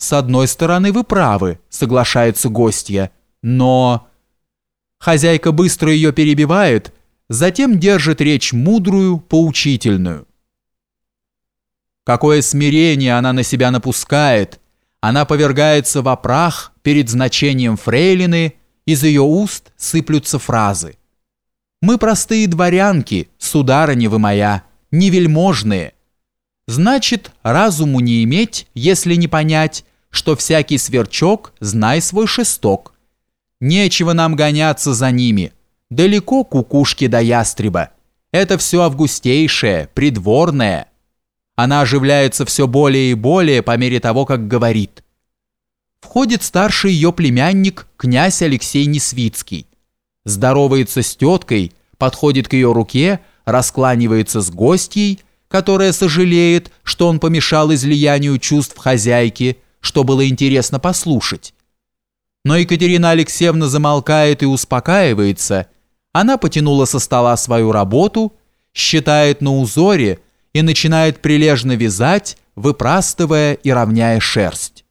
«С одной стороны, вы правы», — соглашается гостья, «но...» Хозяйка быстро ее перебивает, затем держит речь мудрую, поучительную. Какое смирение она на себя напускает! Она повергается во прах перед значением фрейлины, из ее уст сыплются фразы. «Мы простые дворянки, сударыня вы моя, невельможные. Значит, разуму не иметь, если не понять, что всякий сверчок знай свой шесток. Нечего нам гоняться за ними. Далеко кукушки до ястреба. Это все августейшее, придворное. Она оживляется все более и более по мере того, как говорит. Входит старший ее племянник, князь Алексей Несвицкий. Здоровается с теткой, подходит к ее руке, раскланивается с гостьей, которая сожалеет, что он помешал излиянию чувств хозяйки, что было интересно послушать. Но Екатерина Алексеевна замолкает и успокаивается. Она потянула со стола свою работу, считает на узоре и начинает прилежно вязать, выпрастывая и равняя шерсть.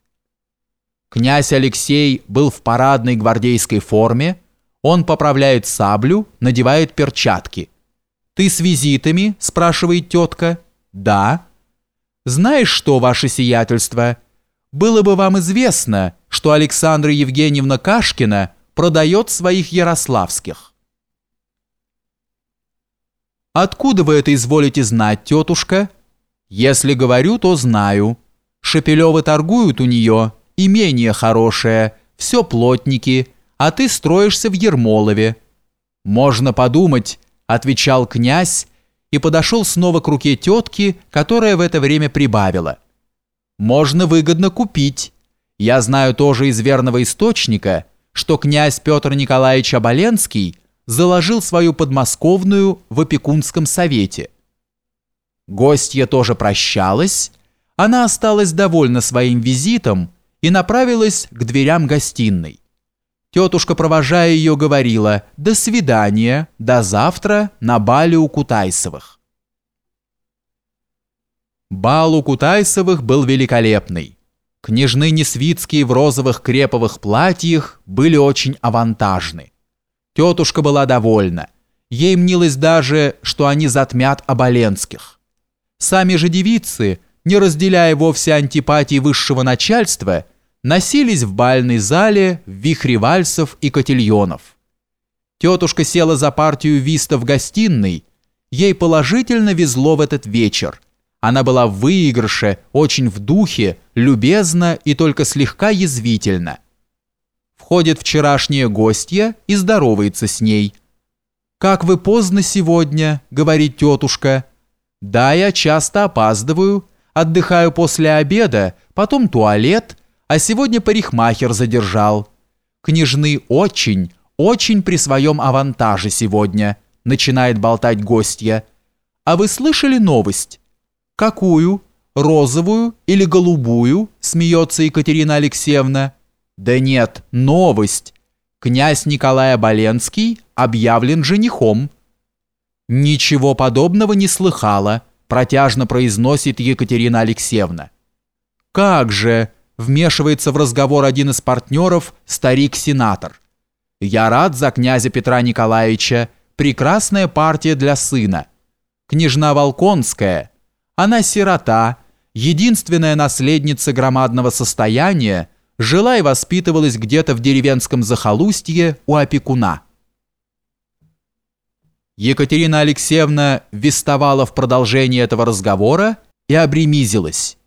Князь Алексей был в парадной гвардейской форме, он поправляет саблю, надевает перчатки. «Ты с визитами?» – спрашивает тетка. «Да». «Знаешь что, ваше сиятельство?» Было бы вам известно, что Александра Евгеньевна Кашкина продает своих ярославских. Откуда вы это изволите знать, тетушка? Если говорю, то знаю. Шепелевы торгуют у нее, имение хорошее, все плотники, а ты строишься в Ермолове. Можно подумать, отвечал князь и подошел снова к руке тетки, которая в это время прибавила – можно выгодно купить. Я знаю тоже из верного источника, что князь Петр Николаевич Оболенский заложил свою подмосковную в опекунском совете. Гостья тоже прощалась, она осталась довольна своим визитом и направилась к дверям гостиной. Тетушка, провожая ее, говорила «До свидания, до завтра на бале у Кутайсовых». Бал у Кутайсовых был великолепный. Княжны Несвицкие в розовых креповых платьях были очень авантажны. Тетушка была довольна. Ей мнилось даже, что они затмят Оболенских. Сами же девицы, не разделяя вовсе антипатии высшего начальства, носились в бальной зале в вихре вальсов и котельонов. Тетушка села за партию виста в гостиной. Ей положительно везло в этот вечер – она была в выигрыше, очень в духе, любезна и только слегка язвительна. Входит вчерашняя гостья и здоровается с ней. «Как вы поздно сегодня», — говорит тетушка. «Да, я часто опаздываю, отдыхаю после обеда, потом туалет, а сегодня парикмахер задержал. Княжны очень, очень при своем авантаже сегодня», — начинает болтать гостья. «А вы слышали новость?» «Какую? Розовую или голубую?» – смеется Екатерина Алексеевна. «Да нет, новость. Князь Николай Оболенский объявлен женихом». «Ничего подобного не слыхала», – протяжно произносит Екатерина Алексеевна. «Как же?» – вмешивается в разговор один из партнеров, старик-сенатор. «Я рад за князя Петра Николаевича. Прекрасная партия для сына. Княжна Волконская – она сирота, единственная наследница громадного состояния, жила и воспитывалась где-то в деревенском захолустье у опекуна. Екатерина Алексеевна вестовала в продолжении этого разговора и обремизилась.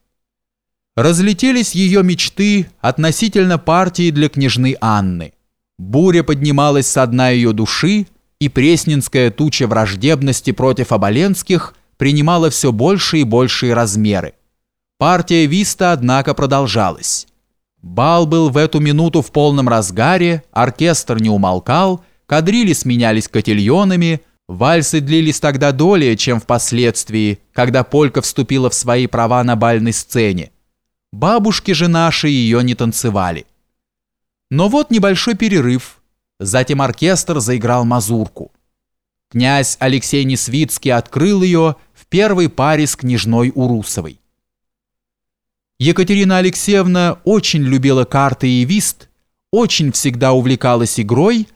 Разлетелись ее мечты относительно партии для княжны Анны. Буря поднималась со дна ее души, и пресненская туча враждебности против Оболенских – принимала все больше и большие размеры. Партия Виста, однако, продолжалась. Бал был в эту минуту в полном разгаре, оркестр не умолкал, кадрили сменялись котельонами, вальсы длились тогда долее, чем впоследствии, когда полька вступила в свои права на бальной сцене. Бабушки же наши ее не танцевали. Но вот небольшой перерыв. Затем оркестр заиграл мазурку. Князь Алексей Несвицкий открыл ее первой паре с княжной Урусовой. Екатерина Алексеевна очень любила карты и вист, очень всегда увлекалась игрой